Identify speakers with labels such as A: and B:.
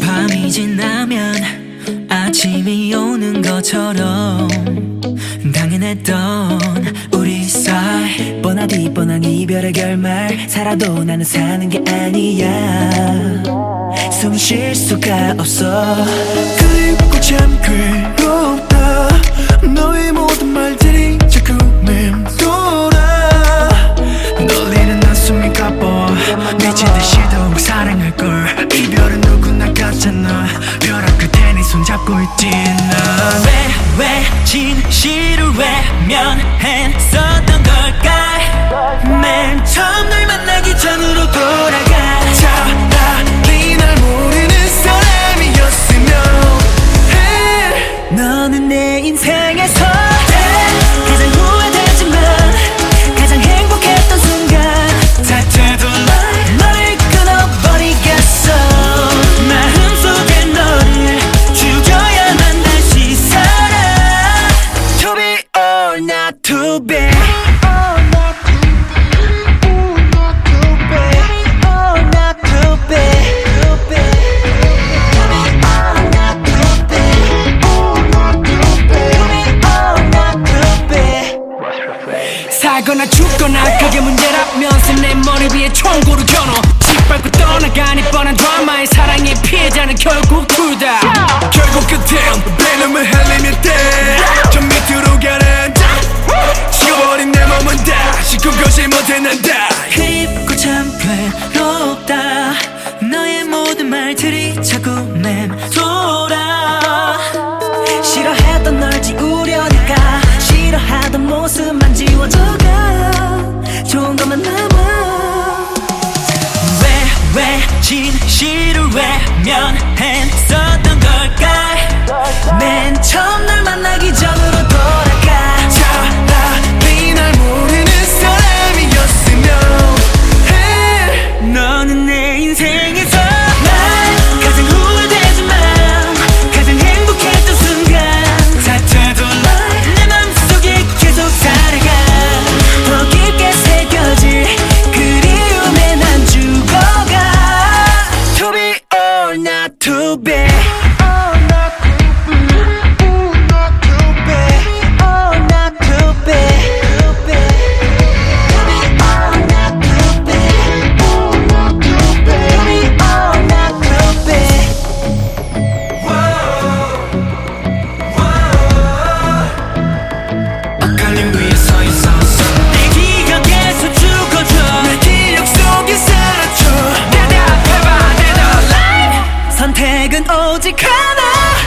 A: 밤이 지나면 아침이 오는 것처럼 당연했던 우리 사이.
B: 뻔하디 뻔한 이별의 결말. 살아도 나는 사는 게 아니야. 숨 쉴 수가 없어.
C: 참괴 같잖아. 벼랑 끝에 네 손잡고 있지. 난
A: 왜왜 진실을 외면했었던
C: or not to be
D: 살거나 죽거나 그게 문제라면서 내 머리 위에 총구를 겨눠 짓밟고 떠나가니 뻔한 드라마의 사랑의 피해자는 결국 둘다.
C: 결국 끝엔
A: 진실을 외면했었던 걸까 맨 처음 오직 하나.